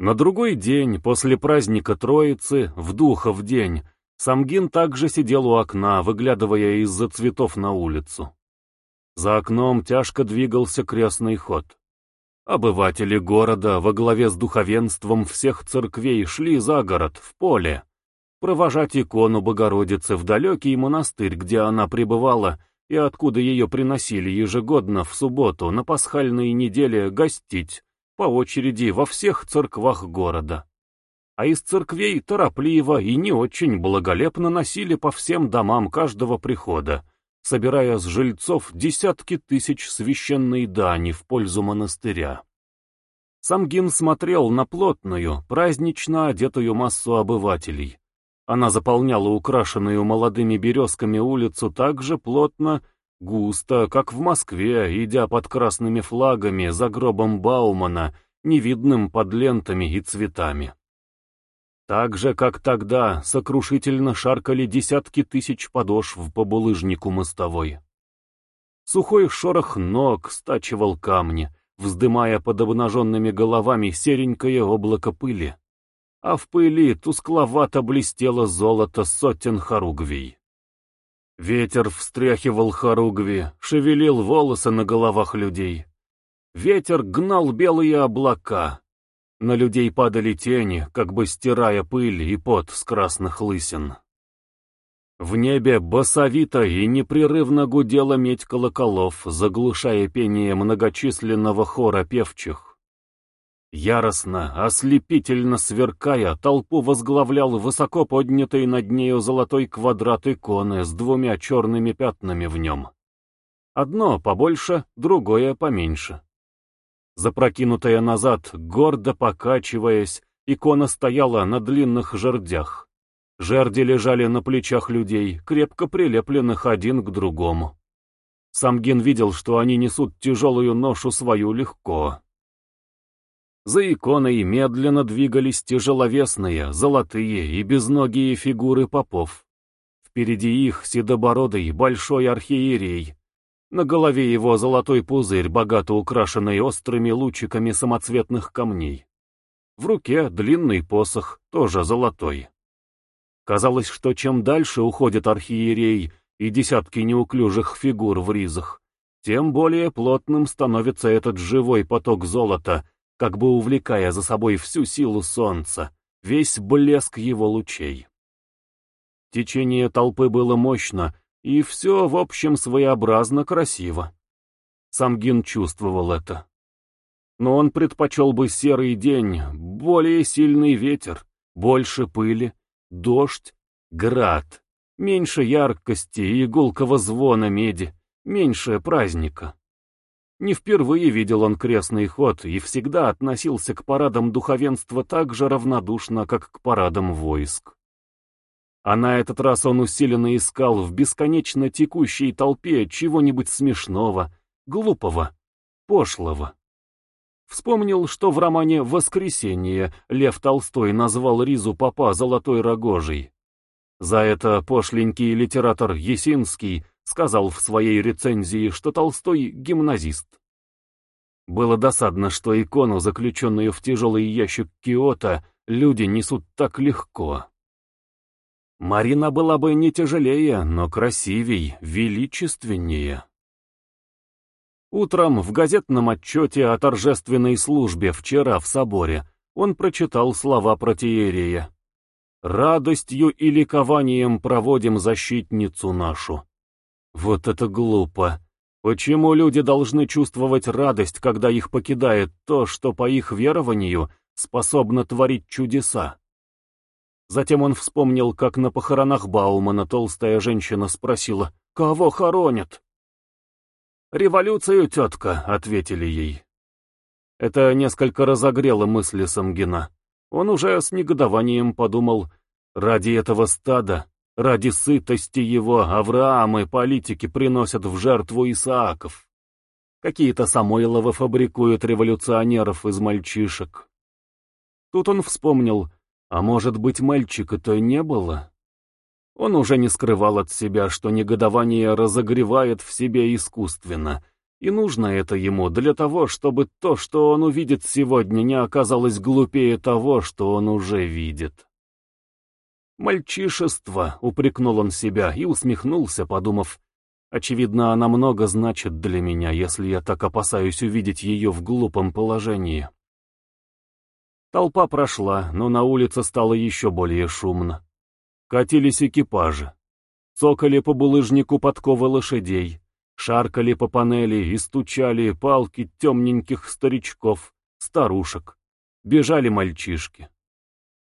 На другой день, после праздника Троицы, в Духов день, Самгин также сидел у окна, выглядывая из-за цветов на улицу. За окном тяжко двигался крестный ход. Обыватели города во главе с духовенством всех церквей шли за город, в поле, провожать икону Богородицы в далекий монастырь, где она пребывала, и откуда ее приносили ежегодно в субботу на пасхальной неделе гостить, по очереди во всех церквах города а из церквей торопливо и не очень благолепно носили по всем домам каждого прихода, собирая с жильцов десятки тысяч священной дани в пользу монастыря. Самгин смотрел на плотную, празднично одетую массу обывателей. Она заполняла украшенную молодыми березками улицу так же плотно, густо, как в Москве, идя под красными флагами за гробом Баумана, невидным под лентами и цветами. Так же, как тогда, сокрушительно шаркали десятки тысяч подошв по булыжнику мостовой. Сухой шорох ног стачивал камни, вздымая под обнаженными головами серенькое облако пыли. А в пыли тускловато блестело золото сотен хоругвий. Ветер встряхивал хоругви, шевелил волосы на головах людей. Ветер гнал белые облака, на людей падали тени, как бы стирая пыль и пот с красных лысин. В небе басовито и непрерывно гудела медь колоколов, заглушая пение многочисленного хора певчих. Яростно, ослепительно сверкая, толпу возглавлял высоко поднятый над нею золотой квадрат иконы с двумя черными пятнами в нем. Одно побольше, другое поменьше. Запрокинутая назад, гордо покачиваясь, икона стояла на длинных жердях. Жерди лежали на плечах людей, крепко прилепленных один к другому. Самгин видел, что они несут тяжелую ношу свою легко. За иконой медленно двигались тяжеловесные, золотые и безногие фигуры попов. Впереди их седобородый большой архиерей, на голове его золотой пузырь, богато украшенный острыми лучиками самоцветных камней. В руке длинный посох, тоже золотой. Казалось, что чем дальше уходит архиерей и десятки неуклюжих фигур в ризах, тем более плотным становится этот живой поток золота, как бы увлекая за собой всю силу солнца, весь блеск его лучей. Течение толпы было мощно, и все, в общем, своеобразно красиво. Самгин чувствовал это. Но он предпочел бы серый день, более сильный ветер, больше пыли, дождь, град, меньше яркости и гулкого звона меди, меньше праздника. Не впервые видел он крестный ход и всегда относился к парадам духовенства так же равнодушно, как к парадам войск. А на этот раз он усиленно искал в бесконечно текущей толпе чего-нибудь смешного, глупого, пошлого. Вспомнил, что в романе «Воскресенье» Лев Толстой назвал Ризу Папа «золотой рогожей». За это пошленький литератор Есинский сказал в своей рецензии, что Толстой — гимназист. Было досадно, что икону, заключенную в тяжелый ящик Киота, люди несут так легко. Марина была бы не тяжелее, но красивей, величественнее. Утром в газетном отчете о торжественной службе вчера в соборе он прочитал слова протиерея. «Радостью и ликованием проводим защитницу нашу». Вот это глупо. Почему люди должны чувствовать радость, когда их покидает то, что по их верованию способно творить чудеса? Затем он вспомнил, как на похоронах Баумана толстая женщина спросила, «Кого хоронят?» «Революцию, тетка», — ответили ей. Это несколько разогрело мысли Самгина. Он уже с негодованием подумал, ради этого стада, ради сытости его, Авраамы политики приносят в жертву Исааков. Какие-то Самойловы фабрикуют революционеров из мальчишек. Тут он вспомнил, а может быть, мальчика-то не было? Он уже не скрывал от себя, что негодование разогревает в себе искусственно, И нужно это ему для того, чтобы то, что он увидит сегодня, не оказалось глупее того, что он уже видит. «Мальчишество», — упрекнул он себя и усмехнулся, подумав, «очевидно, она много значит для меня, если я так опасаюсь увидеть ее в глупом положении». Толпа прошла, но на улице стало еще более шумно. Катились экипажи. Цокали по булыжнику подковы лошадей, шаркали по панели и стучали палки темненьких старичков, старушек. Бежали мальчишки.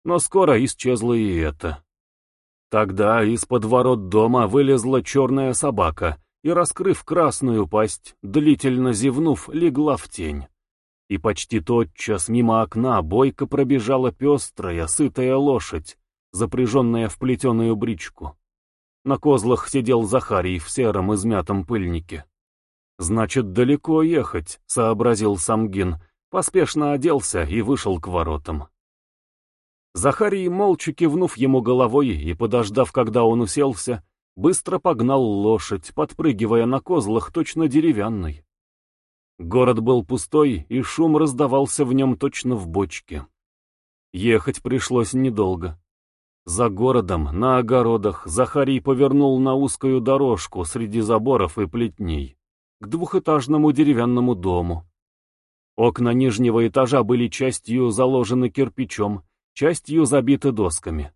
Но скоро исчезло и это. Тогда из-под ворот дома вылезла черная собака и, раскрыв красную пасть, длительно зевнув, легла в тень. И почти тотчас мимо окна бойко пробежала пестрая, сытая лошадь, запряженная в плетеную бричку. На козлах сидел Захарий в сером измятом пыльнике. «Значит, далеко ехать», — сообразил Самгин, поспешно оделся и вышел к воротам. Захарий, молча кивнув ему головой и подождав, когда он уселся, быстро погнал лошадь, подпрыгивая на козлах точно деревянной. Город был пустой, и шум раздавался в нем точно в бочке. Ехать пришлось недолго. За городом, на огородах, Захарий повернул на узкую дорожку среди заборов и плетней, к двухэтажному деревянному дому. Окна нижнего этажа были частью заложены кирпичом, частью забиты досками.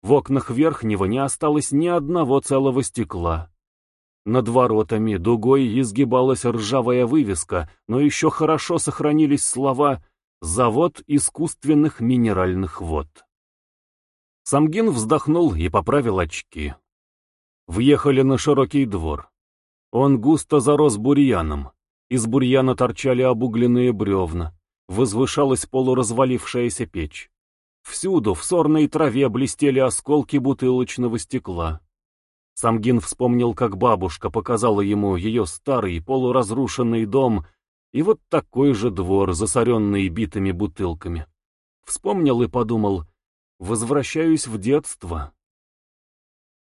В окнах верхнего не осталось ни одного целого стекла. Над воротами дугой изгибалась ржавая вывеска, но еще хорошо сохранились слова «Завод искусственных минеральных вод». Самгин вздохнул и поправил очки. Въехали на широкий двор. Он густо зарос бурьяном. Из бурьяна торчали обугленные бревна. Возвышалась полуразвалившаяся печь. Всюду в сорной траве блестели осколки бутылочного стекла. Самгин вспомнил, как бабушка показала ему ее старый полуразрушенный дом и вот такой же двор, засоренный битыми бутылками. Вспомнил и подумал, возвращаюсь в детство.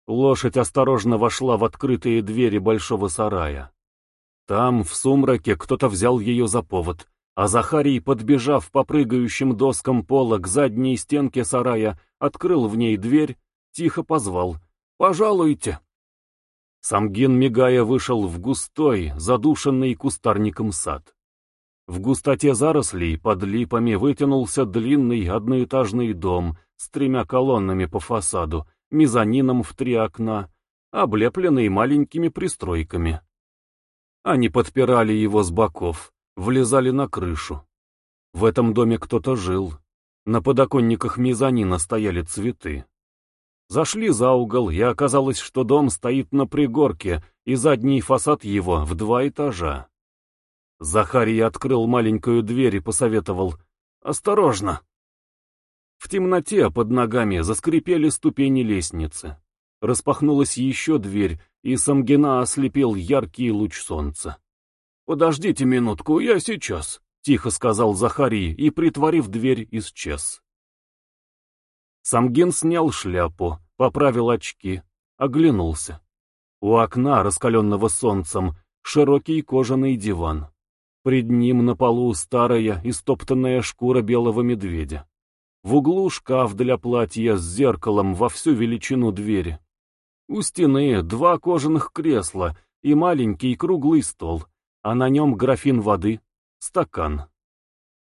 Лошадь осторожно вошла в открытые двери большого сарая. Там, в сумраке, кто-то взял ее за повод, а Захарий, подбежав по прыгающим доскам пола к задней стенке сарая, открыл в ней дверь, тихо позвал «Пожалуйте». Самгин, мигая, вышел в густой, задушенный кустарником сад. В густоте зарослей под липами вытянулся длинный одноэтажный дом с тремя колоннами по фасаду, мезонином в три окна, облепленный маленькими пристройками. Они подпирали его с боков влезали на крышу. В этом доме кто-то жил. На подоконниках мезонина стояли цветы. Зашли за угол, и оказалось, что дом стоит на пригорке, и задний фасад его в два этажа. Захарий открыл маленькую дверь и посоветовал «Осторожно!». В темноте под ногами заскрипели ступени лестницы. Распахнулась еще дверь, и Самгина ослепил яркий луч солнца. «Подождите минутку, я сейчас», — тихо сказал Захарий и, притворив дверь, исчез. Самгин снял шляпу, поправил очки, оглянулся. У окна, раскаленного солнцем, широкий кожаный диван. Пред ним на полу старая истоптанная шкура белого медведя. В углу шкаф для платья с зеркалом во всю величину двери. У стены два кожаных кресла и маленький круглый стол — а на нем графин воды, стакан.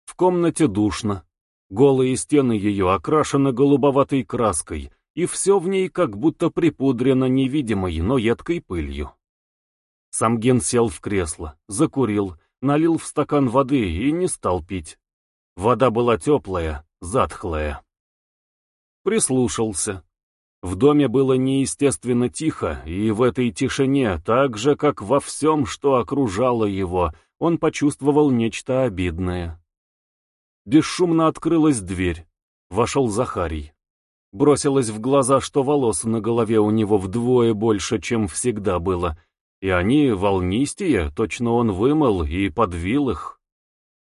В комнате душно. Голые стены ее окрашены голубоватой краской, и все в ней как будто припудрено невидимой, но едкой пылью. Самгин сел в кресло, закурил, налил в стакан воды и не стал пить. Вода была теплая, затхлая. Прислушался. В доме было неестественно тихо, и в этой тишине, так же, как во всем, что окружало его, он почувствовал нечто обидное. Бесшумно открылась дверь. Вошел Захарий. Бросилось в глаза, что волос на голове у него вдвое больше, чем всегда было, и они волнистее, точно он вымыл и подвил их.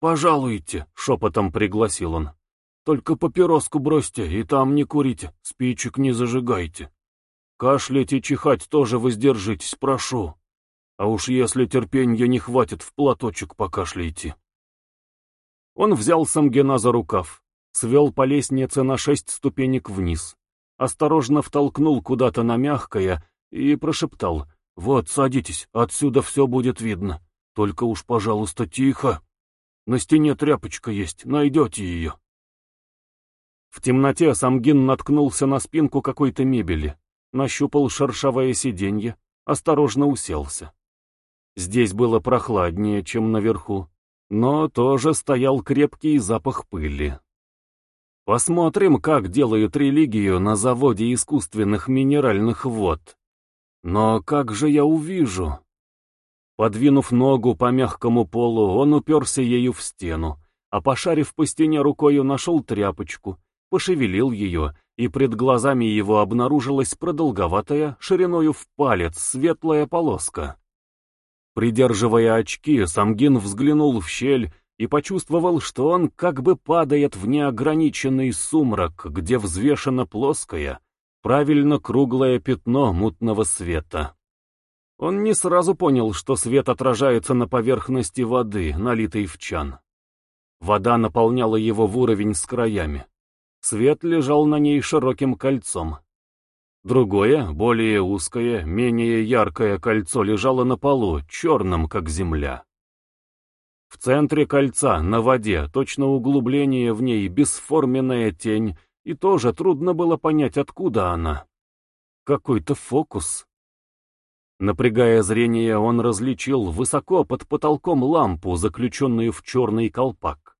«Пожалуйте», — шепотом пригласил он. Только папироску бросьте, и там не курите, спичек не зажигайте. Кашлять и чихать тоже воздержитесь, прошу. А уж если терпенья не хватит, в платочек покашляйте. Он взял Самгена за рукав, свел по лестнице на шесть ступенек вниз, осторожно втолкнул куда-то на мягкое и прошептал «Вот, садитесь, отсюда все будет видно. Только уж, пожалуйста, тихо. На стене тряпочка есть, найдете ее». В темноте Самгин наткнулся на спинку какой-то мебели, нащупал шершавое сиденье, осторожно уселся. Здесь было прохладнее, чем наверху, но тоже стоял крепкий запах пыли. Посмотрим, как делают религию на заводе искусственных минеральных вод. Но как же я увижу? Подвинув ногу по мягкому полу, он уперся ею в стену, а пошарив по стене рукою, нашел тряпочку, пошевелил ее, и пред глазами его обнаружилась продолговатая, шириною в палец, светлая полоска. Придерживая очки, Самгин взглянул в щель и почувствовал, что он как бы падает в неограниченный сумрак, где взвешено плоское, правильно круглое пятно мутного света. Он не сразу понял, что свет отражается на поверхности воды, налитой в чан. Вода наполняла его в уровень с краями. Свет лежал на ней широким кольцом. Другое, более узкое, менее яркое кольцо лежало на полу, черным, как земля. В центре кольца, на воде, точно углубление в ней, бесформенная тень, и тоже трудно было понять, откуда она. Какой-то фокус. Напрягая зрение, он различил высоко под потолком лампу, заключенную в черный колпак.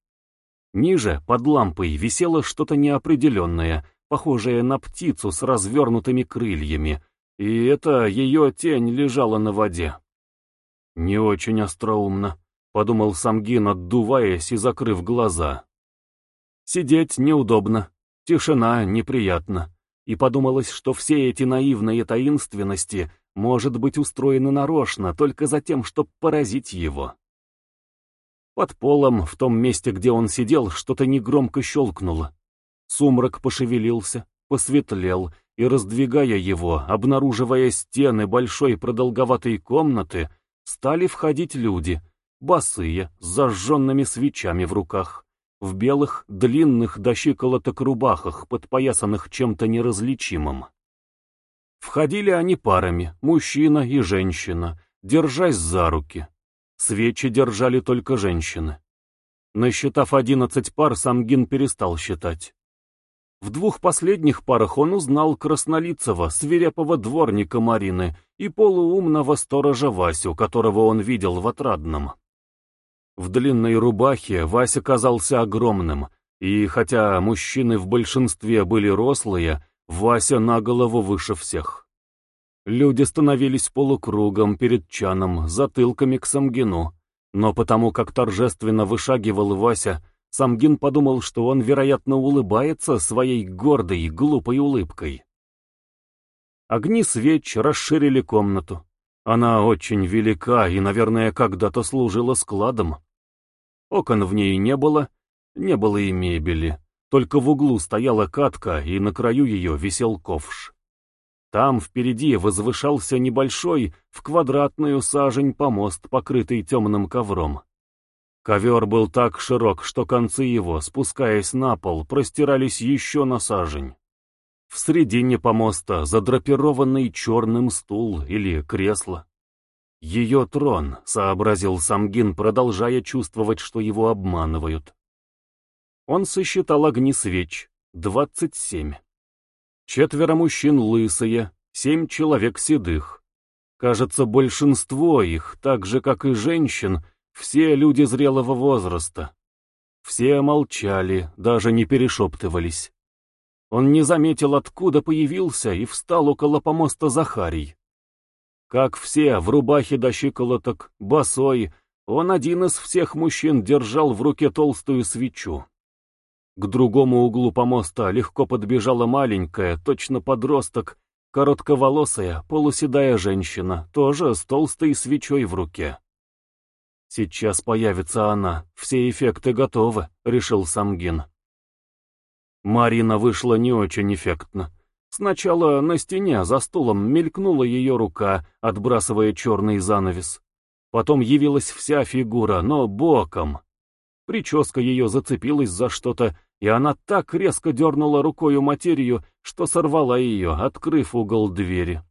Ниже, под лампой, висело что-то неопределенное, похожее на птицу с развернутыми крыльями, и это ее тень лежала на воде. Не очень остроумно. — подумал Самгин, отдуваясь и закрыв глаза. Сидеть неудобно, тишина неприятна, и подумалось, что все эти наивные таинственности, может быть, устроены нарочно, только за тем, чтобы поразить его. Под полом, в том месте, где он сидел, что-то негромко щелкнуло. Сумрак пошевелился, посветлел, и, раздвигая его, обнаруживая стены большой продолговатой комнаты, стали входить люди — босые, с зажженными свечами в руках, в белых, длинных до щиколоток рубахах, подпоясанных чем-то неразличимым. Входили они парами, мужчина и женщина, держась за руки. Свечи держали только женщины. Насчитав одиннадцать пар, Самгин перестал считать. В двух последних парах он узнал краснолицего, свирепого дворника Марины и полуумного сторожа Васю, которого он видел в Отрадном. В длинной рубахе Вася казался огромным, и хотя мужчины в большинстве были рослые, Вася на голову выше всех. Люди становились полукругом перед чаном, затылками к Самгину, но потому как торжественно вышагивал Вася, Самгин подумал, что он, вероятно, улыбается своей гордой, глупой улыбкой. Огни свеч расширили комнату. Она очень велика и, наверное, когда-то служила складом. Окон в ней не было, не было и мебели. Только в углу стояла катка, и на краю ее висел ковш. Там впереди возвышался небольшой, в квадратную сажень помост, покрытый темным ковром. Ковер был так широк, что концы его, спускаясь на пол, простирались еще на сажень. В середине помоста задрапированный черным стул или кресло. «Ее трон», — сообразил Самгин, продолжая чувствовать, что его обманывают. Он сосчитал огни свеч. Двадцать семь. Четверо мужчин лысые, семь человек седых. Кажется, большинство их, так же, как и женщин, все люди зрелого возраста. Все молчали, даже не перешептывались. Он не заметил, откуда появился, и встал около помоста Захарий. Как все, в рубахе до щиколоток, босой, он один из всех мужчин держал в руке толстую свечу. К другому углу помоста легко подбежала маленькая, точно подросток, коротковолосая, полуседая женщина, тоже с толстой свечой в руке. «Сейчас появится она, все эффекты готовы», — решил Самгин. Марина вышла не очень эффектно. Сначала на стене за стулом мелькнула ее рука, отбрасывая черный занавес. Потом явилась вся фигура, но боком. Прическа ее зацепилась за что-то, и она так резко дернула рукою материю, что сорвала ее, открыв угол двери.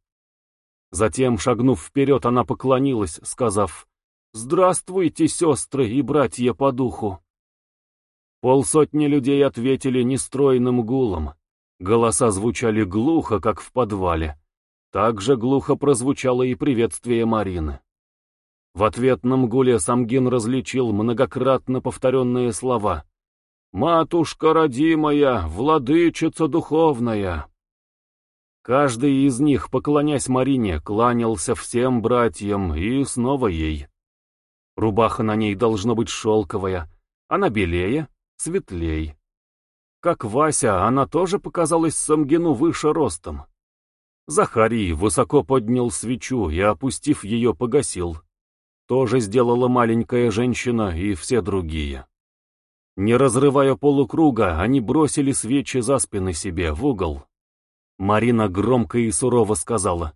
Затем, шагнув вперед, она поклонилась, сказав «Здравствуйте, сестры и братья по духу!» Полсотни людей ответили нестройным гулом. Голоса звучали глухо, как в подвале. Так же глухо прозвучало и приветствие Марины. В ответном гуле Самгин различил многократно повторенные слова. «Матушка родимая, владычица духовная!» Каждый из них, поклонясь Марине, кланялся всем братьям и снова ей. Рубаха на ней должно быть шелковая, она белее, светлей. Как Вася, она тоже показалась Самгину выше ростом. Захарий высоко поднял свечу и, опустив ее, погасил тоже сделала маленькая женщина и все другие. Не разрывая полукруга, они бросили свечи за спины себе в угол. Марина громко и сурово сказала,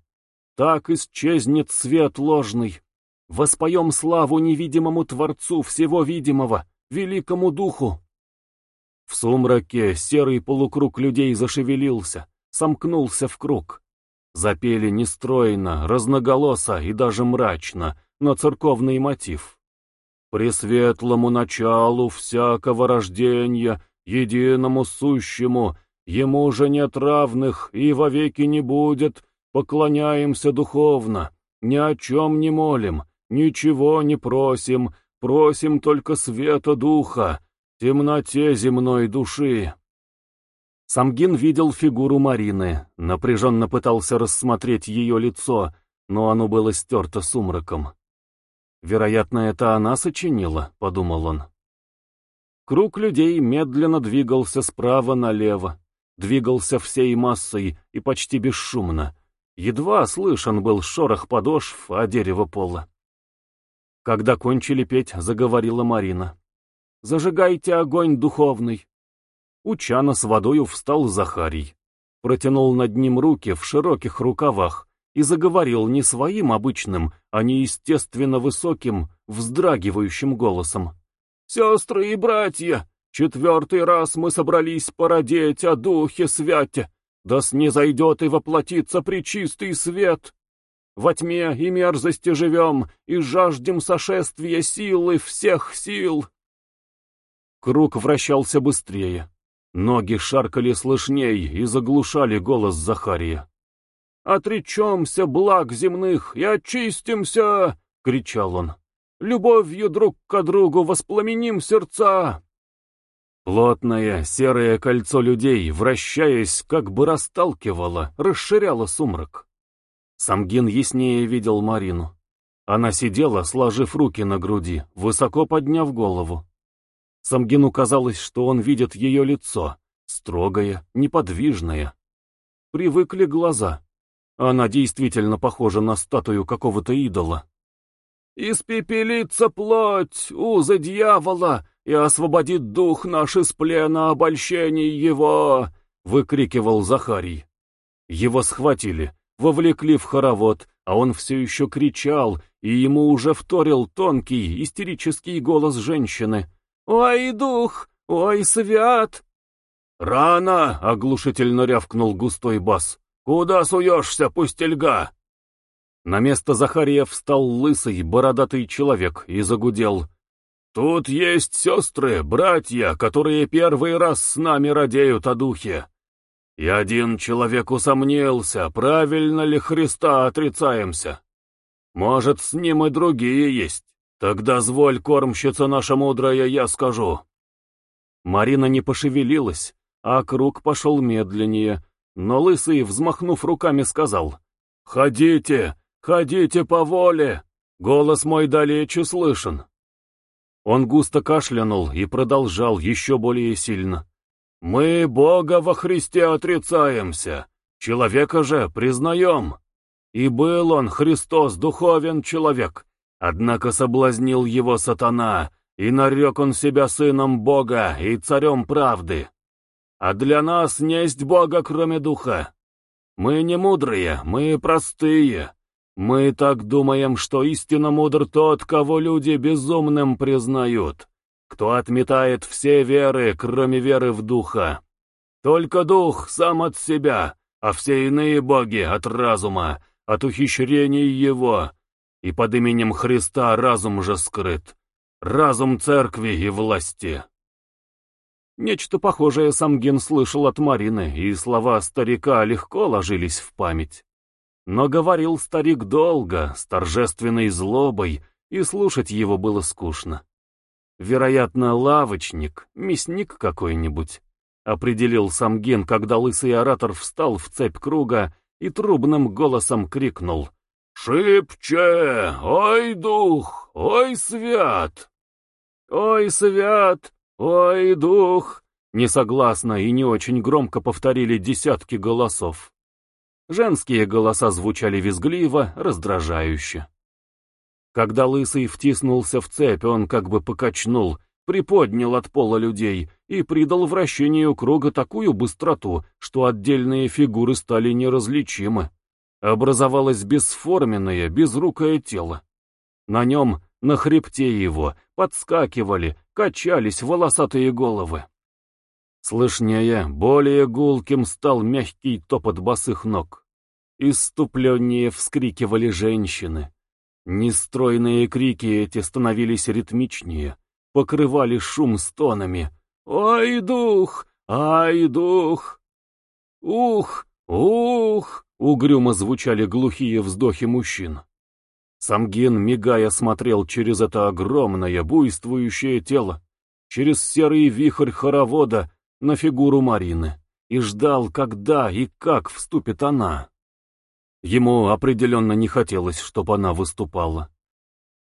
«Так исчезнет свет ложный. Воспоем славу невидимому Творцу всего видимого, великому Духу». В сумраке серый полукруг людей зашевелился, сомкнулся в круг. Запели нестройно, разноголосо и даже мрачно, на церковный мотив. «Пресветлому началу всякого рождения, единому сущему, ему же нет равных и вовеки не будет, поклоняемся духовно, ни о чем не молим, ничего не просим, просим только света духа, темноте земной души». Самгин видел фигуру Марины, напряженно пытался рассмотреть ее лицо, но оно было стерто сумраком. «Вероятно, это она сочинила», — подумал он. Круг людей медленно двигался справа налево, двигался всей массой и почти бесшумно. Едва слышен был шорох подошв о дерево пола. Когда кончили петь, заговорила Марина. «Зажигайте огонь духовный!» У чана с водою встал Захарий. Протянул над ним руки в широких рукавах и заговорил не своим обычным, а неестественно высоким, вздрагивающим голосом. «Сестры и братья, четвертый раз мы собрались породеть о Духе Святе, да снизойдет и воплотится причистый свет. Во тьме и мерзости живем, и жаждем сошествия силы всех сил». Круг вращался быстрее. Ноги шаркали слышней и заглушали голос Захария. «Отречемся благ земных и очистимся!» — кричал он. «Любовью друг к другу воспламеним сердца!» Плотное серое кольцо людей, вращаясь, как бы расталкивало, расширяло сумрак. Самгин яснее видел Марину. Она сидела, сложив руки на груди, высоко подняв голову. Самгину казалось, что он видит ее лицо, строгое, неподвижное. Привыкли глаза. Она действительно похожа на статую какого-то идола. «Испепелится плоть, узы дьявола, и освободит дух наш из плена обольщений его!» — выкрикивал Захарий. Его схватили, вовлекли в хоровод, а он все еще кричал, и ему уже вторил тонкий, истерический голос женщины. «Ой, дух! Ой, свят!» «Рано!» — оглушительно рявкнул густой бас. «Куда суешься, пустельга?» На место Захария встал лысый, бородатый человек и загудел. «Тут есть сестры, братья, которые первый раз с нами радеют о духе. И один человек усомнился, правильно ли Христа отрицаемся. Может, с ним и другие есть. Тогда зволь, кормщица наша мудрая, я скажу». Марина не пошевелилась, а круг пошел медленнее, но Лысый, взмахнув руками, сказал, «Ходите, ходите по воле, голос мой далече слышен». Он густо кашлянул и продолжал еще более сильно. «Мы Бога во Христе отрицаемся, человека же признаем. И был он, Христос, духовен человек, однако соблазнил его сатана, и нарек он себя сыном Бога и царем правды. А для нас несть Бога, кроме Духа. Мы не мудрые, мы простые. Мы так думаем, что истинно мудр тот, кого люди безумным признают, кто отметает все веры, кроме веры в духа. Только дух сам от себя, а все иные боги от разума, от ухищрений его. И под именем Христа разум же скрыт, разум церкви и власти. Нечто похожее Самгин слышал от Марины, и слова старика легко ложились в память. Но говорил старик долго, с торжественной злобой, и слушать его было скучно. Вероятно, лавочник, мясник какой-нибудь, определил Самгин, когда лысый оратор встал в цепь круга и трубным голосом крикнул «Шипче! Ой, дух! Ой, свят!» «Ой, свят! Ой, дух!» Несогласно и не очень громко повторили десятки голосов. Женские голоса звучали визгливо, раздражающе. Когда Лысый втиснулся в цепь, он как бы покачнул, приподнял от пола людей и придал вращению круга такую быстроту, что отдельные фигуры стали неразличимы. Образовалось бесформенное, безрукое тело. На нем, на хребте его, подскакивали, качались волосатые головы. Слышнее, более гулким стал мягкий топот босых ног. Иступленнее вскрикивали женщины. Нестройные крики эти становились ритмичнее, покрывали шум стонами. «Ой, дух! Ай, дух! Ух! Ух!» Угрюмо звучали глухие вздохи мужчин. Самгин, мигая, смотрел через это огромное, буйствующее тело, через серый вихрь хоровода, на фигуру Марины и ждал, когда и как вступит она. Ему определенно не хотелось, чтобы она выступала.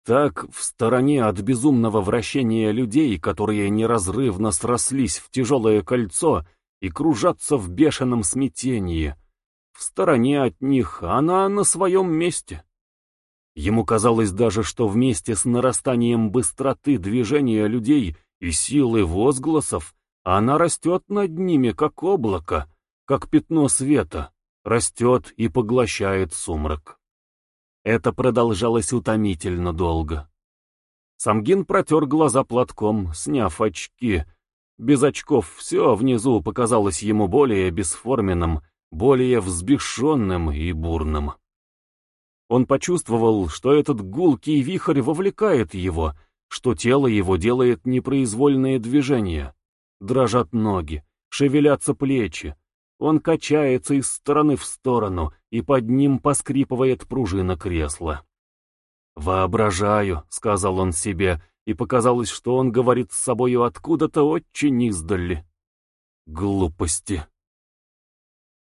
Так, в стороне от безумного вращения людей, которые неразрывно срослись в тяжелое кольцо и кружатся в бешеном смятении, в стороне от них она на своем месте. Ему казалось даже, что вместе с нарастанием быстроты движения людей и силы возгласов она растет над ними, как облако, как пятно света, растет и поглощает сумрак. Это продолжалось утомительно долго. Самгин протер глаза платком, сняв очки. Без очков все внизу показалось ему более бесформенным, более взбешенным и бурным. Он почувствовал, что этот гулкий вихрь вовлекает его, что тело его делает непроизвольные движения. Дрожат ноги, шевелятся плечи. Он качается из стороны в сторону, и под ним поскрипывает пружина кресла. «Воображаю», — сказал он себе, и показалось, что он говорит с собою откуда-то очень издали. Глупости.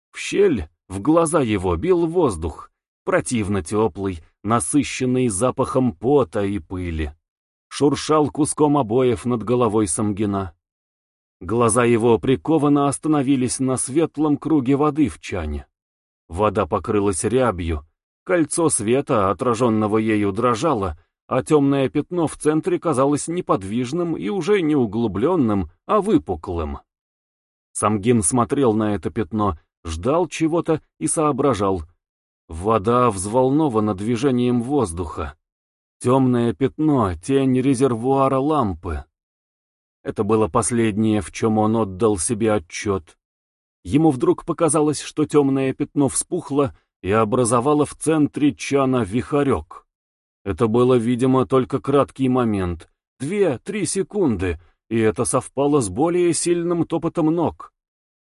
В щель в глаза его бил воздух, противно теплый, насыщенный запахом пота и пыли. Шуршал куском обоев над головой Самгина. Глаза его прикованно остановились на светлом круге воды в чане. Вода покрылась рябью, кольцо света, отраженного ею, дрожало, а темное пятно в центре казалось неподвижным и уже не углубленным, а выпуклым. Самгин смотрел на это пятно, ждал чего-то и соображал. Вода взволнована движением воздуха. Темное пятно — тень резервуара лампы. Это было последнее, в чем он отдал себе отчет. Ему вдруг показалось, что темное пятно вспухло и образовало в центре чана вихарек. Это было, видимо, только краткий момент, две-три секунды, и это совпало с более сильным топотом ног.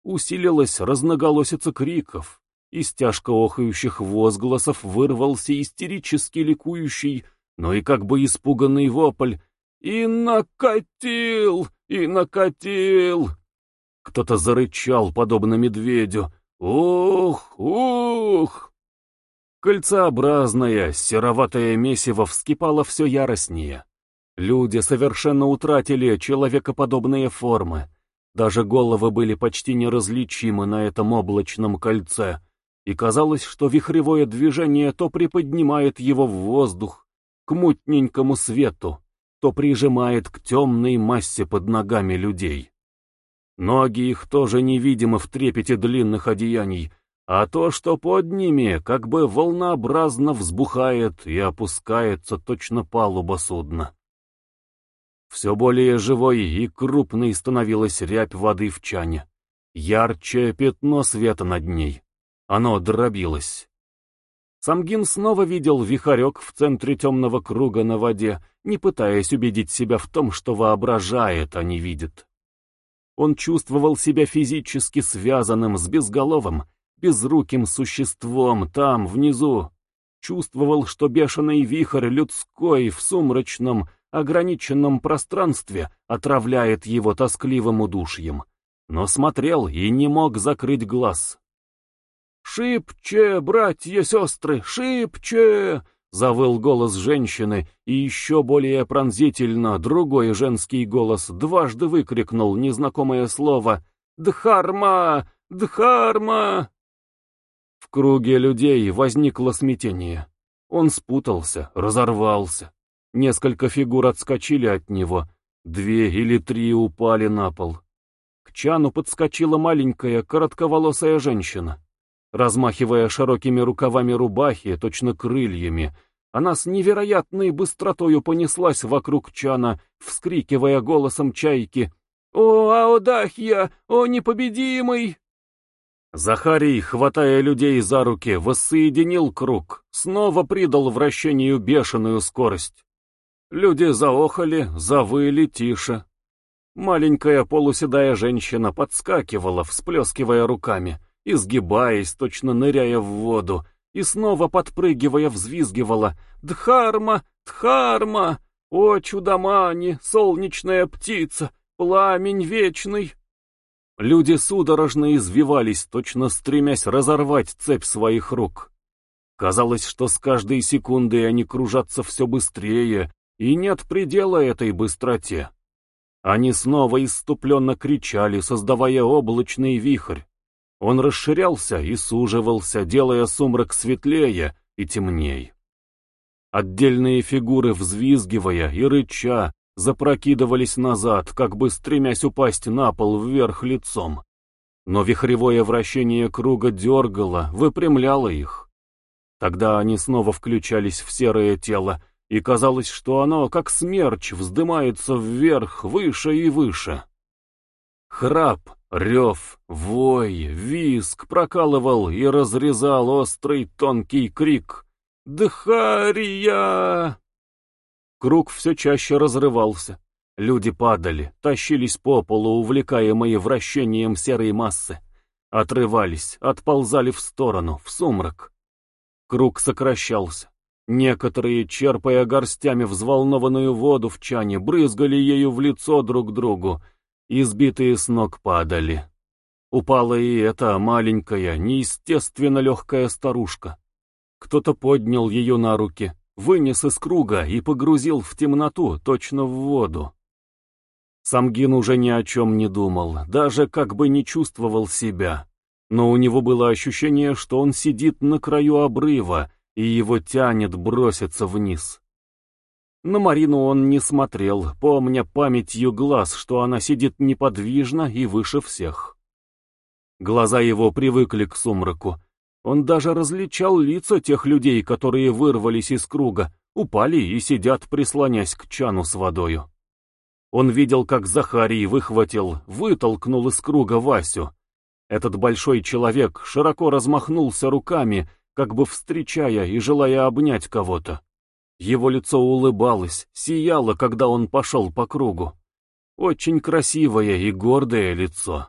Усилилась разноголосица криков, из тяжко охающих возгласов вырвался истерически ликующий, но и как бы испуганный вопль, и накатил, и накатил. Кто-то зарычал, подобно медведю. Ух, ух! Кольцеобразное, сероватое месиво вскипало все яростнее. Люди совершенно утратили человекоподобные формы. Даже головы были почти неразличимы на этом облачном кольце, и казалось, что вихревое движение то приподнимает его в воздух, к мутненькому свету, то прижимает к темной массе под ногами людей. Ноги их тоже невидимы в трепете длинных одеяний, а то, что под ними, как бы волнообразно взбухает и опускается точно палуба судна. Все более живой и крупной становилась рябь воды в чане. Ярче пятно света над ней. Оно дробилось. Самгин снова видел вихарек в центре темного круга на воде, не пытаясь убедить себя в том, что воображает, а не видит. Он чувствовал себя физически связанным с безголовым, безруким существом там, внизу. Чувствовал, что бешеный вихрь людской в сумрачном, ограниченном пространстве отравляет его тоскливым удушьем. Но смотрел и не мог закрыть глаз. «Шипче, братья-сестры, шипче!» — завыл голос женщины, и еще более пронзительно другой женский голос дважды выкрикнул незнакомое слово «Дхарма! Дхарма!» В круге людей возникло смятение. Он спутался, разорвался. Несколько фигур отскочили от него, две или три упали на пол. К Чану подскочила маленькая, коротковолосая женщина. Размахивая широкими рукавами рубахи, точно крыльями, она с невероятной быстротою понеслась вокруг Чана, вскрикивая голосом чайки «О, Аудахья! О, непобедимый!» Захарий, хватая людей за руки, воссоединил круг, снова придал вращению бешеную скорость. Люди заохали, завыли тише. Маленькая полуседая женщина подскакивала, всплескивая руками, изгибаясь, точно ныряя в воду, и снова подпрыгивая взвизгивала «Дхарма! Дхарма! О, чудомани, солнечная птица, пламень вечный!» Люди судорожно извивались, точно стремясь разорвать цепь своих рук. Казалось, что с каждой секундой они кружатся все быстрее, и нет предела этой быстроте. Они снова иступленно кричали, создавая облачный вихрь. Он расширялся и суживался, делая сумрак светлее и темней. Отдельные фигуры, взвизгивая и рыча, запрокидывались назад, как бы стремясь упасть на пол вверх лицом. Но вихревое вращение круга дергало, выпрямляло их. Тогда они снова включались в серое тело, и казалось, что оно, как смерч, вздымается вверх, выше и выше. Храп, рев, вой, виск прокалывал и разрезал острый тонкий крик «Дхария!». Круг все чаще разрывался. Люди падали, тащились по полу, увлекаемые вращением серой массы. Отрывались, отползали в сторону, в сумрак. Круг сокращался. Некоторые, черпая горстями взволнованную воду в чане, брызгали ею в лицо друг другу, избитые с ног падали. Упала и эта маленькая, неестественно легкая старушка. Кто-то поднял ее на руки, вынес из круга и погрузил в темноту, точно в воду. Самгин уже ни о чем не думал, даже как бы не чувствовал себя. Но у него было ощущение, что он сидит на краю обрыва, и его тянет броситься вниз. На Марину он не смотрел, помня памятью глаз, что она сидит неподвижно и выше всех. Глаза его привыкли к сумраку. Он даже различал лица тех людей, которые вырвались из круга, упали и сидят, прислонясь к чану с водою. Он видел, как Захарий выхватил, вытолкнул из круга Васю. Этот большой человек широко размахнулся руками как бы встречая и желая обнять кого-то. Его лицо улыбалось, сияло, когда он пошел по кругу. Очень красивое и гордое лицо.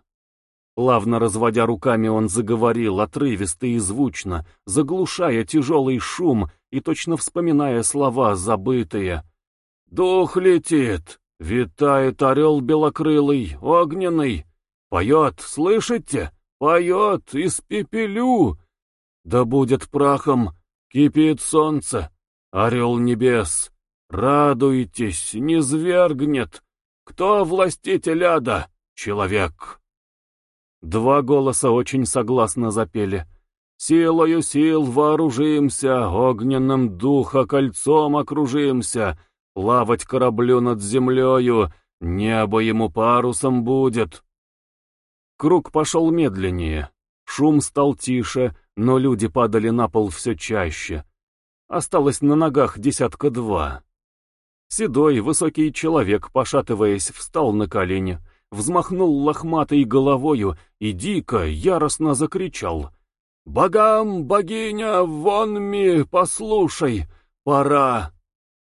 Плавно разводя руками, он заговорил отрывисто и звучно, заглушая тяжелый шум и точно вспоминая слова забытые. «Дух летит, витает орел белокрылый, огненный, поет, слышите? Поет, испепелю, да будет прахом, кипит солнце, орел небес. Радуйтесь, не звергнет. Кто властитель ада? Человек. Два голоса очень согласно запели. Силою сил вооружимся, огненным духа кольцом окружимся, плавать кораблю над землею, небо ему парусом будет. Круг пошел медленнее, Шум стал тише, но люди падали на пол все чаще. Осталось на ногах десятка два. Седой, высокий человек, пошатываясь, встал на колени, взмахнул лохматой головою и дико, яростно закричал. «Богам, богиня, вон ми, послушай, пора!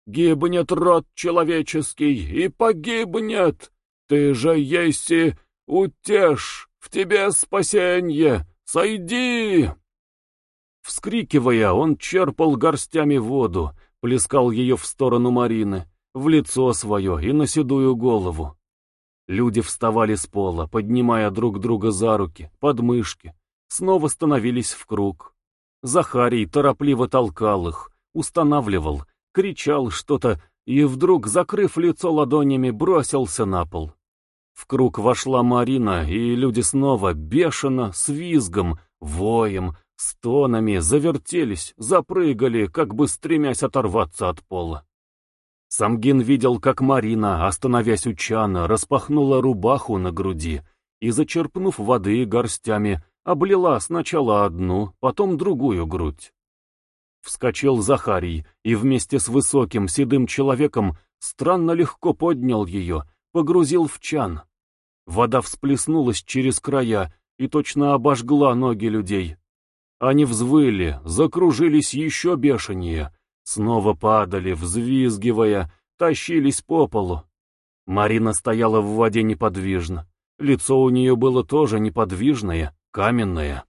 Гибнет род человеческий и погибнет! Ты же еси, утешь, в тебе спасенье, сойди!» Вскрикивая, он черпал горстями воду, плескал ее в сторону Марины, в лицо свое и на седую голову. Люди вставали с пола, поднимая друг друга за руки, подмышки, снова становились в круг. Захарий торопливо толкал их, устанавливал, кричал что-то и вдруг, закрыв лицо ладонями, бросился на пол. В круг вошла Марина, и люди снова бешено, с визгом, воем, стонами завертелись, запрыгали, как бы стремясь оторваться от пола. Самгин видел, как Марина, остановясь у чана, распахнула рубаху на груди и, зачерпнув воды горстями, облила сначала одну, потом другую грудь. Вскочил Захарий и вместе с высоким седым человеком странно легко поднял ее, погрузил в чан. Вода всплеснулась через края и точно обожгла ноги людей. Они взвыли, закружились еще бешенее, снова падали, взвизгивая, тащились по полу. Марина стояла в воде неподвижно. Лицо у нее было тоже неподвижное, каменное.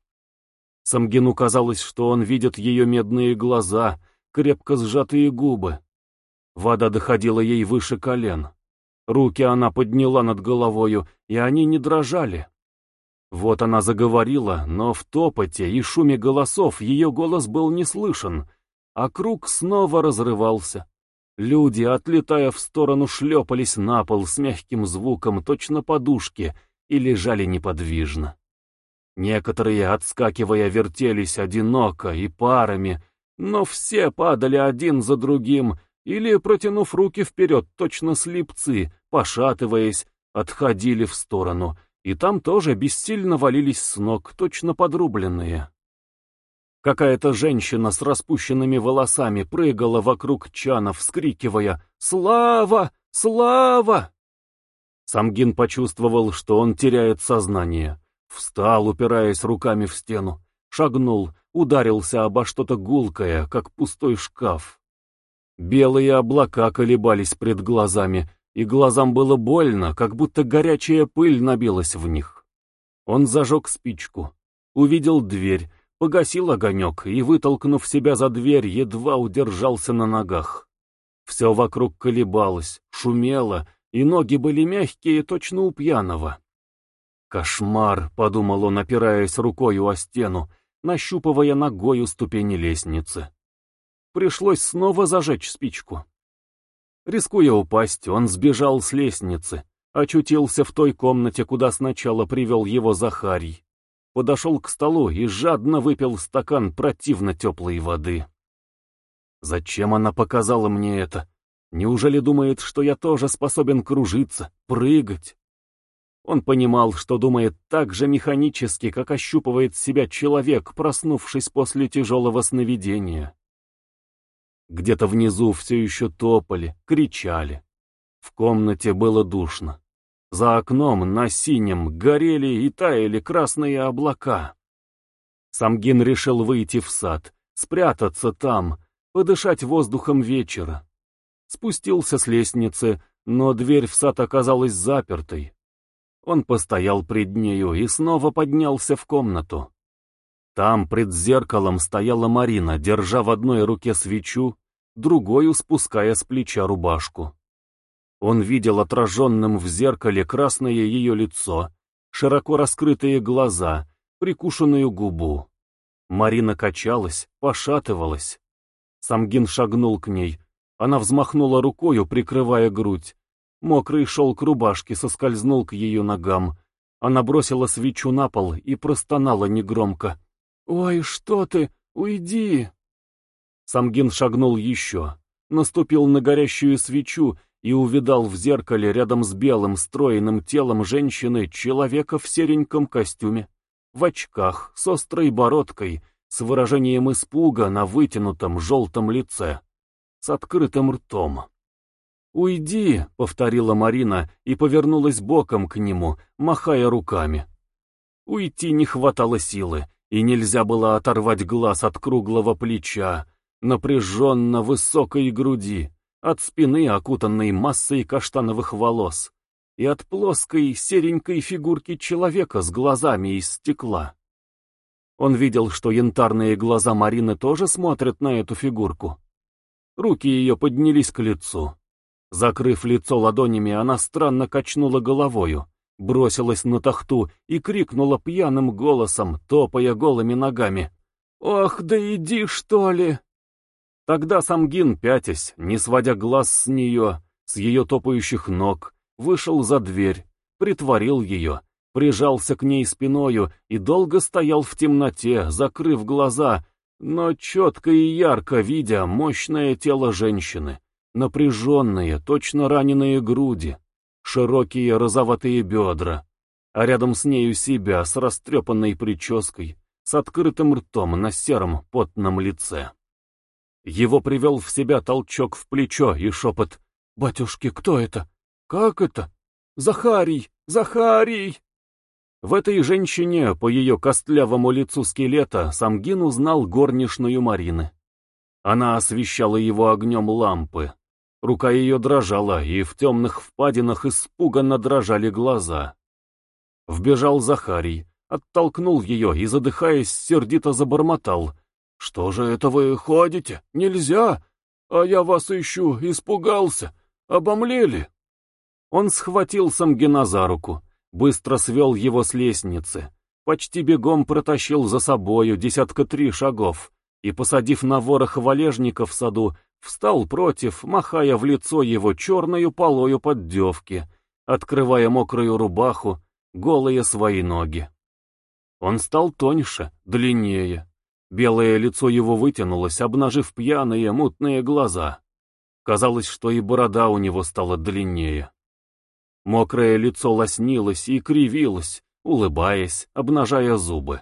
Самгину казалось, что он видит ее медные глаза, крепко сжатые губы. Вода доходила ей выше колен. Руки она подняла над головою, и они не дрожали. Вот она заговорила, но в топоте и шуме голосов ее голос был не слышен — а круг снова разрывался. Люди, отлетая в сторону, шлепались на пол с мягким звуком точно подушки и лежали неподвижно. Некоторые, отскакивая, вертелись одиноко и парами, но все падали один за другим или, протянув руки вперед, точно слепцы, пошатываясь, отходили в сторону, и там тоже бессильно валились с ног, точно подрубленные. Какая-то женщина с распущенными волосами прыгала вокруг чана, вскрикивая «Слава! Слава!». Самгин почувствовал, что он теряет сознание. Встал, упираясь руками в стену, шагнул, ударился обо что-то гулкое, как пустой шкаф. Белые облака колебались пред глазами, и глазам было больно, как будто горячая пыль набилась в них. Он зажег спичку, увидел дверь, Погасил огонек и, вытолкнув себя за дверь, едва удержался на ногах. Все вокруг колебалось, шумело, и ноги были мягкие, точно у пьяного. «Кошмар!» — подумал он, опираясь рукою о стену, нащупывая ногою ступени лестницы. Пришлось снова зажечь спичку. Рискуя упасть, он сбежал с лестницы, очутился в той комнате, куда сначала привел его Захарий подошел к столу и жадно выпил стакан противно теплой воды. Зачем она показала мне это? Неужели думает, что я тоже способен кружиться, прыгать? Он понимал, что думает так же механически, как ощупывает себя человек, проснувшись после тяжелого сновидения. Где-то внизу все еще топали, кричали. В комнате было душно. За окном на синем горели и таяли красные облака. Самгин решил выйти в сад, спрятаться там, подышать воздухом вечера. Спустился с лестницы, но дверь в сад оказалась запертой. Он постоял пред нею и снова поднялся в комнату. Там пред зеркалом стояла Марина, держа в одной руке свечу, другую спуская с плеча рубашку. Он видел отраженным в зеркале красное ее лицо, широко раскрытые глаза, прикушенную губу. Марина качалась, пошатывалась. Самгин шагнул к ней. Она взмахнула рукою, прикрывая грудь. Мокрый шелк рубашки соскользнул к ее ногам. Она бросила свечу на пол и простонала негромко. «Ой, что ты? Уйди!» Самгин шагнул еще, наступил на горящую свечу и увидал в зеркале рядом с белым стройным телом женщины человека в сереньком костюме, в очках, с острой бородкой, с выражением испуга на вытянутом желтом лице, с открытым ртом. «Уйди», — повторила Марина и повернулась боком к нему, махая руками. Уйти не хватало силы, и нельзя было оторвать глаз от круглого плеча, напряженно высокой груди, от спины, окутанной массой каштановых волос, и от плоской серенькой фигурки человека с глазами из стекла. Он видел, что янтарные глаза Марины тоже смотрят на эту фигурку. Руки ее поднялись к лицу. Закрыв лицо ладонями, она странно качнула головою, бросилась на тахту и крикнула пьяным голосом, топая голыми ногами. «Ох, да иди, что ли!» Тогда Самгин, пятясь, не сводя глаз с нее, с ее топающих ног, вышел за дверь, притворил ее, прижался к ней спиною и долго стоял в темноте, закрыв глаза, но четко и ярко видя мощное тело женщины, напряженные, точно раненые груди, широкие розоватые бедра, а рядом с нею себя с растрепанной прической, с открытым ртом на сером потном лице. Его привел в себя толчок в плечо и шепот «Батюшки, кто это? Как это? Захарий! Захарий!» В этой женщине, по ее костлявому лицу скелета, Самгин узнал горничную Марины. Она освещала его огнем лампы. Рука ее дрожала, и в темных впадинах испуганно дрожали глаза. Вбежал Захарий, оттолкнул ее и, задыхаясь, сердито забормотал. «Что же это вы ходите? Нельзя! А я вас ищу, испугался! Обомлели!» Он схватил Самгина за руку, быстро свел его с лестницы, почти бегом протащил за собою десятка три шагов и, посадив на ворох валежника в саду, встал против, махая в лицо его черную полою поддевки, открывая мокрую рубаху, голые свои ноги. Он стал тоньше, длиннее. Белое лицо его вытянулось, обнажив пьяные, мутные глаза. Казалось, что и борода у него стала длиннее. Мокрое лицо лоснилось и кривилось, улыбаясь, обнажая зубы.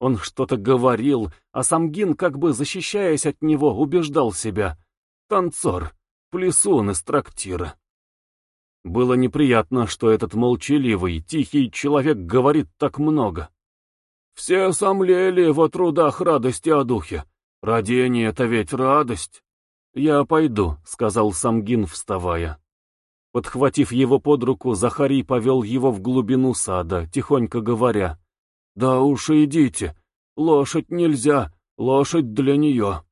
Он что-то говорил, а Самгин, как бы защищаясь от него, убеждал себя — Танцор, плесун из трактира. Было неприятно, что этот молчаливый, тихий человек говорит так много. Все сомлели во трудах радости о духе. Родение — это ведь радость. «Я пойду», — сказал Самгин, вставая. Подхватив его под руку, Захарий повел его в глубину сада, тихонько говоря. «Да уж идите, лошадь нельзя, лошадь для нее»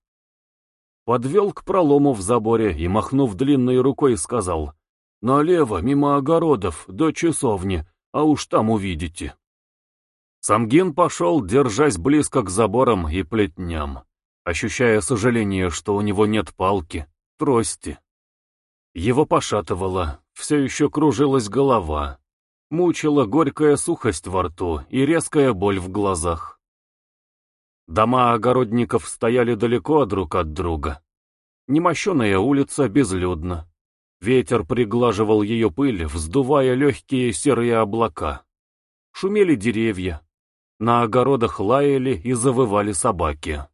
подвел к пролому в заборе и, махнув длинной рукой, сказал «Налево, мимо огородов, до часовни, а уж там увидите». Самгин пошел, держась близко к заборам и плетням, ощущая сожаление, что у него нет палки, трости. Его пошатывало, все еще кружилась голова, мучила горькая сухость во рту и резкая боль в глазах. Дома огородников стояли далеко друг от друга. Немощеная улица безлюдна. Ветер приглаживал ее пыль, вздувая легкие серые облака. Шумели деревья. На огородах лаяли и завывали собаки.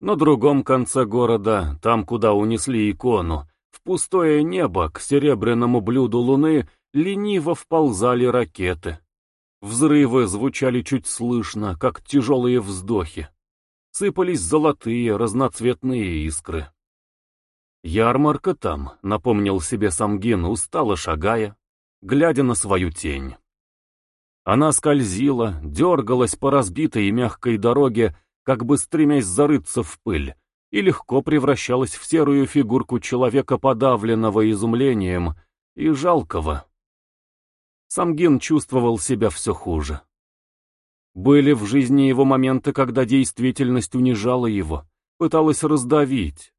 На другом конце города, там, куда унесли икону, в пустое небо к серебряному блюду луны лениво вползали ракеты. Взрывы звучали чуть слышно, как тяжелые вздохи. Сыпались золотые, разноцветные искры. «Ярмарка там», — напомнил себе Самгин, устало шагая, глядя на свою тень. Она скользила, дергалась по разбитой и мягкой дороге, как бы стремясь зарыться в пыль, и легко превращалась в серую фигурку человека, подавленного изумлением и жалкого. Самгин чувствовал себя все хуже. Были в жизни его моменты, когда действительность унижала его, пыталась раздавить.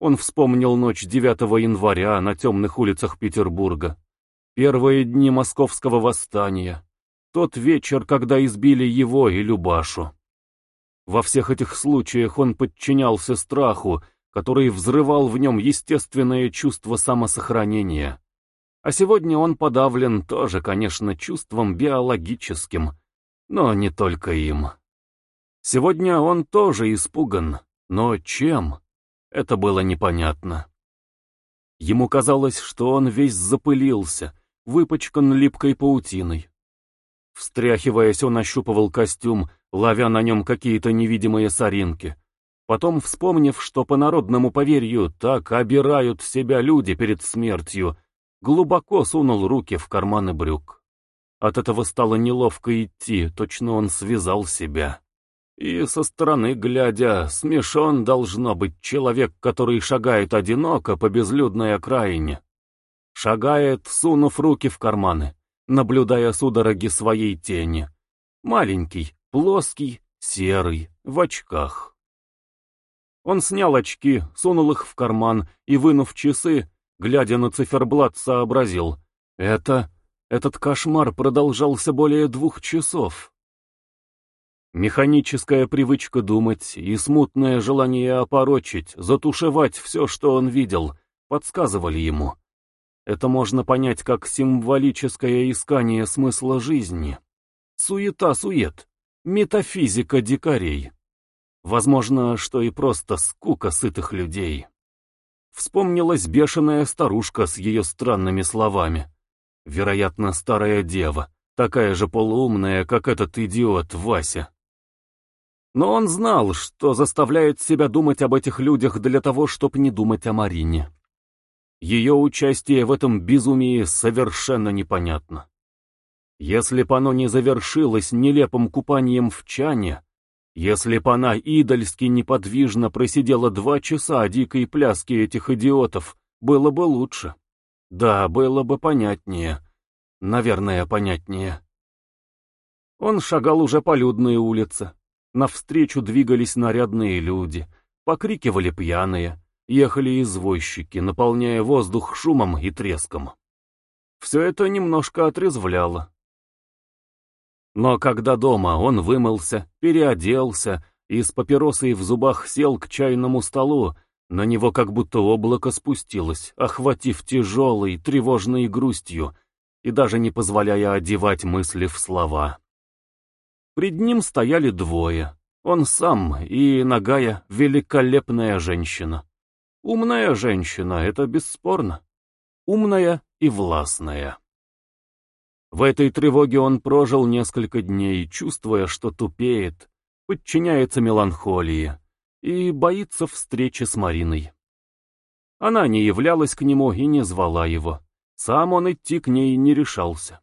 Он вспомнил ночь 9 января на темных улицах Петербурга, первые дни московского восстания, тот вечер, когда избили его и Любашу. Во всех этих случаях он подчинялся страху, который взрывал в нем естественное чувство самосохранения. А сегодня он подавлен тоже, конечно, чувством биологическим, но не только им. Сегодня он тоже испуган, но чем? Это было непонятно. Ему казалось, что он весь запылился, выпачкан липкой паутиной. Встряхиваясь, он ощупывал костюм, ловя на нем какие-то невидимые соринки. Потом, вспомнив, что по народному поверью так обирают себя люди перед смертью, глубоко сунул руки в карманы брюк. От этого стало неловко идти, точно он связал себя. И со стороны глядя, смешон должно быть человек, который шагает одиноко по безлюдной окраине. Шагает, сунув руки в карманы, наблюдая судороги своей тени. Маленький, плоский, серый, в очках. Он снял очки, сунул их в карман и, вынув часы, глядя на циферблат, сообразил. Это... этот кошмар продолжался более двух часов. Механическая привычка думать и смутное желание опорочить, затушевать все, что он видел, подсказывали ему. Это можно понять как символическое искание смысла жизни. Суета-сует, метафизика дикарей. Возможно, что и просто скука сытых людей. Вспомнилась бешеная старушка с ее странными словами. Вероятно, старая дева, такая же полуумная, как этот идиот Вася. Но он знал, что заставляет себя думать об этих людях для того, чтобы не думать о Марине. Ее участие в этом безумии совершенно непонятно. Если бы оно не завершилось нелепым купанием в чане, если бы она идольски неподвижно просидела два часа дикой пляски этих идиотов, было бы лучше. Да, было бы понятнее. Наверное, понятнее. Он шагал уже по людной улице. Навстречу двигались нарядные люди, покрикивали пьяные, ехали извозчики, наполняя воздух шумом и треском. Все это немножко отрезвляло. Но когда дома он вымылся, переоделся и с папиросой в зубах сел к чайному столу, на него как будто облако спустилось, охватив тяжелой, тревожной грустью и даже не позволяя одевать мысли в слова. Пред ним стояли двое. Он сам и Нагая — великолепная женщина. Умная женщина, это бесспорно. Умная и властная. В этой тревоге он прожил несколько дней, чувствуя, что тупеет, подчиняется меланхолии и боится встречи с Мариной. Она не являлась к нему и не звала его. Сам он идти к ней не решался.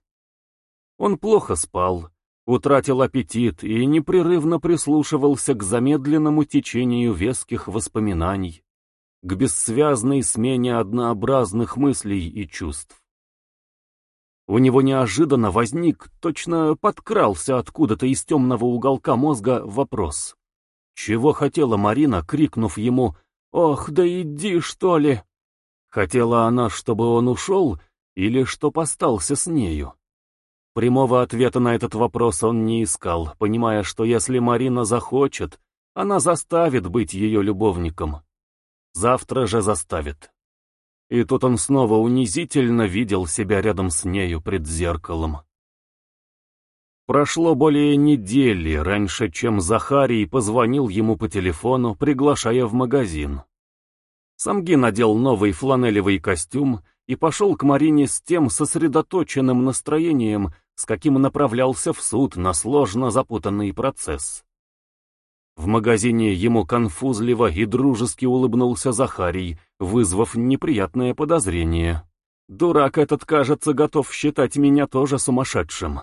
Он плохо спал, утратил аппетит и непрерывно прислушивался к замедленному течению веских воспоминаний, к бессвязной смене однообразных мыслей и чувств. У него неожиданно возник, точно подкрался откуда-то из темного уголка мозга вопрос. Чего хотела Марина, крикнув ему «Ох, да иди, что ли!» Хотела она, чтобы он ушел, или чтоб остался с нею? Прямого ответа на этот вопрос он не искал, понимая, что если Марина захочет, она заставит быть ее любовником. Завтра же заставит. И тут он снова унизительно видел себя рядом с нею пред зеркалом. Прошло более недели раньше, чем Захарий позвонил ему по телефону, приглашая в магазин. Самги надел новый фланелевый костюм и пошел к Марине с тем сосредоточенным настроением, с каким направлялся в суд на сложно запутанный процесс. В магазине ему конфузливо и дружески улыбнулся Захарий, вызвав неприятное подозрение. «Дурак этот, кажется, готов считать меня тоже сумасшедшим».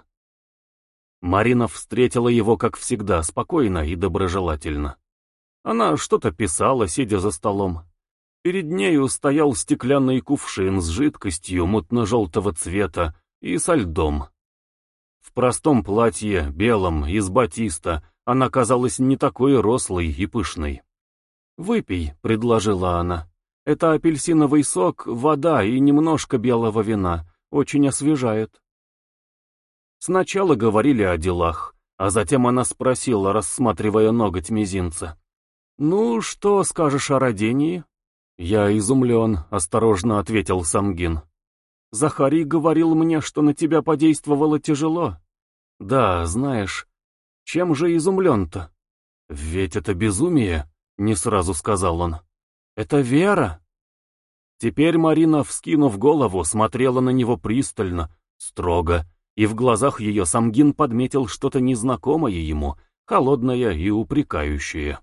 Марина встретила его, как всегда, спокойно и доброжелательно. Она что-то писала, сидя за столом. Перед нею стоял стеклянный кувшин с жидкостью мутно-желтого цвета и со льдом. В простом платье, белом, из батиста, она казалась не такой рослой и пышной. «Выпей», — предложила она. «Это апельсиновый сок, вода и немножко белого вина. Очень освежает». Сначала говорили о делах, а затем она спросила, рассматривая ноготь мизинца. «Ну, что скажешь о родении?» «Я изумлен», — осторожно ответил Самгин. Захарий говорил мне, что на тебя подействовало тяжело. Да, знаешь, Чем же изумлен-то? Ведь это безумие, не сразу сказал он. Это вера. Теперь Марина, вскинув голову, смотрела на него пристально, строго, и в глазах ее Самгин подметил что-то незнакомое ему, холодное и упрекающее.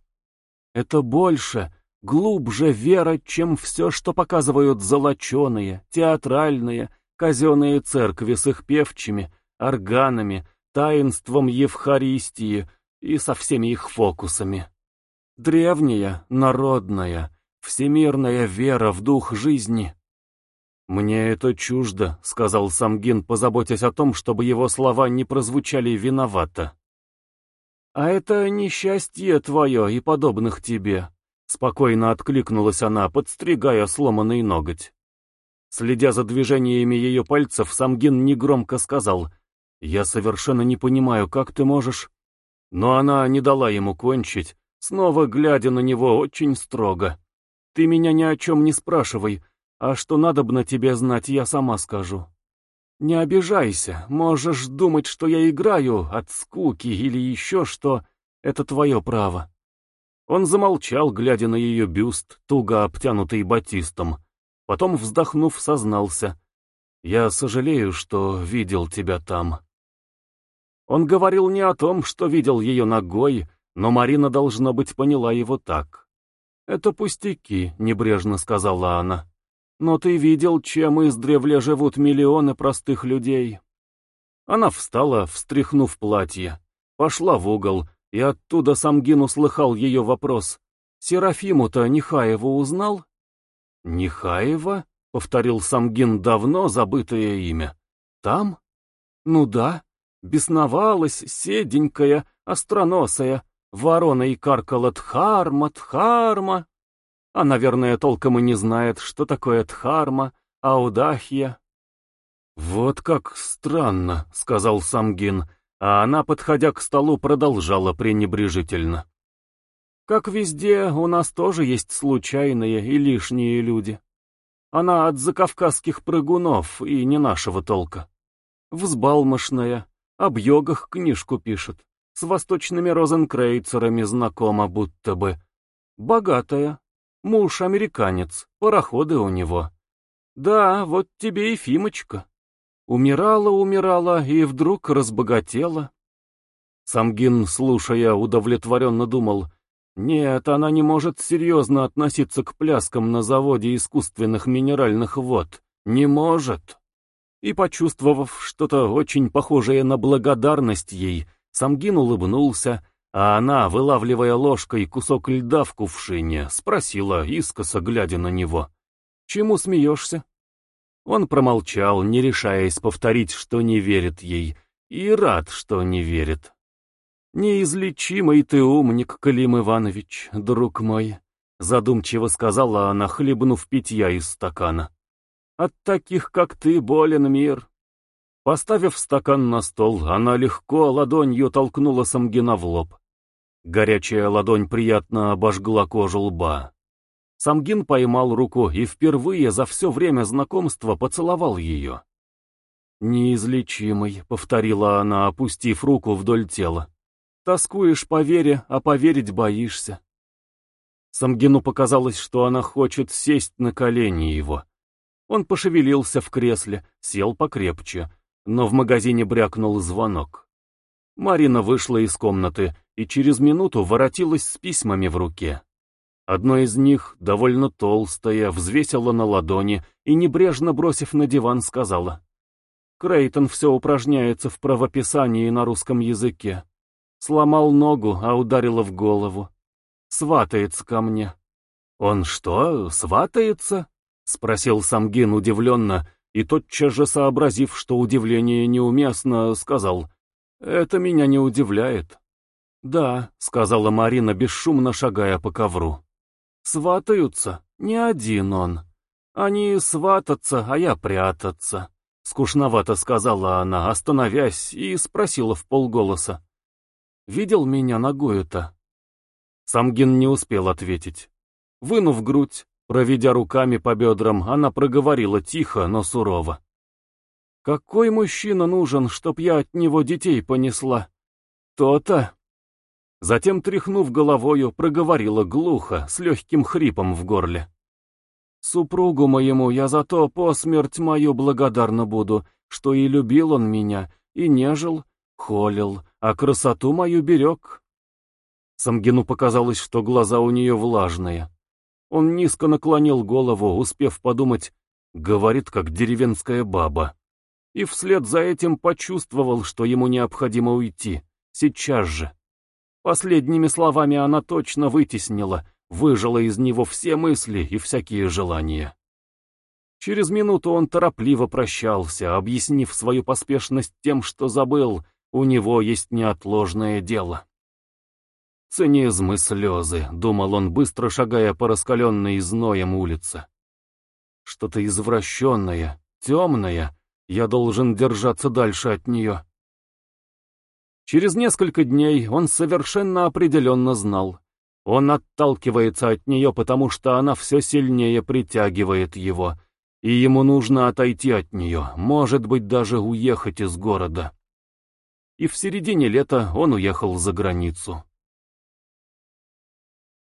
Это больше, глубже вера, чем все, что показывают золоченые, театральные, казенные церкви с их певчими, органами, таинством Евхаристии и со всеми их фокусами. Древняя, народная, всемирная вера в дух жизни. «Мне это чуждо», — сказал Самгин, позаботясь о том, чтобы его слова не прозвучали виновато. «А это несчастье твое и подобных тебе», — спокойно откликнулась она, подстригая сломанный ноготь. Следя за движениями ее пальцев, Самгин негромко сказал, «Я совершенно не понимаю, как ты можешь...» Но она не дала ему кончить, снова глядя на него очень строго. «Ты меня ни о чем не спрашивай, а что надобно тебе знать, я сама скажу. Не обижайся, можешь думать, что я играю от скуки или еще что, это твое право». Он замолчал, глядя на ее бюст, туго обтянутый батистом. Потом, вздохнув, сознался. «Я сожалею, что видел тебя там». Он говорил не о том, что видел ее ногой, но Марина, должно быть, поняла его так. «Это пустяки», — небрежно сказала она. «Но ты видел, чем издревле живут миллионы простых людей». Она встала, встряхнув платье, пошла в угол, и оттуда Самгин услыхал ее вопрос. «Серафиму-то Нехаеву узнал?» «Нехаева?» — повторил Самгин давно забытое имя. «Там?» «Ну да. Бесновалась, седенькая, остроносая, вороной каркала Дхарма, Дхарма. А, наверное, толком и не знает, что такое Дхарма, Аудахья». «Вот как странно», — сказал Самгин, а она, подходя к столу, продолжала пренебрежительно. Как везде, у нас тоже есть случайные и лишние люди. Она от закавказских прыгунов и не нашего толка. Взбалмошная, об йогах книжку пишет, с восточными розенкрейцерами знакома будто бы. Богатая, муж американец, пароходы у него. Да, вот тебе и Фимочка. Умирала, умирала и вдруг разбогатела. Самгин, слушая, удовлетворенно думал, нет, она не может серьезно относиться к пляскам на заводе искусственных минеральных вод. Не может. И почувствовав что-то очень похожее на благодарность ей, Самгин улыбнулся, а она, вылавливая ложкой кусок льда в кувшине, спросила, искоса глядя на него, «Чему смеешься?» Он промолчал, не решаясь повторить, что не верит ей, и рад, что не верит. «Неизлечимый ты умник, Клим Иванович, друг мой», — задумчиво сказала она, хлебнув питья из стакана. «От таких, как ты, болен мир». Поставив стакан на стол, она легко ладонью толкнула Самгина в лоб. Горячая ладонь приятно обожгла кожу лба. Самгин поймал руку и впервые за все время знакомства поцеловал ее. «Неизлечимый», — повторила она, опустив руку вдоль тела. «Тоскуешь по вере, а поверить боишься». Самгину показалось, что она хочет сесть на колени его. Он пошевелился в кресле, сел покрепче, но в магазине брякнул звонок. Марина вышла из комнаты и через минуту воротилась с письмами в руке. Одно из них, довольно толстое, взвесила на ладони и, небрежно бросив на диван, сказала. «Крейтон все упражняется в правописании на русском языке. Сломал ногу, а ударила в голову. Сватается ко мне». «Он что, сватается?» — спросил Самгин удивленно, и тотчас же сообразив, что удивление неуместно, сказал. «Это меня не удивляет». «Да», — сказала Марина, бесшумно шагая по ковру. Сватаются, не один он. Они свататься, а я прятаться. Скучновато сказала она, остановясь, и спросила в полголоса. «Видел меня ногою-то?» Самгин не успел ответить. Вынув грудь, проведя руками по бедрам, она проговорила тихо, но сурово. «Какой мужчина нужен, чтоб я от него детей понесла?» «То-то!» Затем, тряхнув головою, проговорила глухо, с легким хрипом в горле. «Супругу моему я за то по смерть мою благодарна буду, что и любил он меня, и нежил, холил, а красоту мою берег». Самгину показалось, что глаза у нее влажные. Он низко наклонил голову, успев подумать, говорит, как деревенская баба. И вслед за этим почувствовал, что ему необходимо уйти, сейчас же. Последними словами она точно вытеснила, выжила из него все мысли и всякие желания. Через минуту он торопливо прощался, объяснив свою поспешность тем, что забыл, у него есть неотложное дело. «Цинизм и слезы», — думал он, быстро шагая по раскаленной зноем улице. «Что-то извращенное, темное, я должен держаться дальше от нее». Через несколько дней он совершенно определенно знал. Он отталкивается от нее, потому что она все сильнее притягивает его, и ему нужно отойти от нее, может быть, даже уехать из города. И в середине лета он уехал за границу.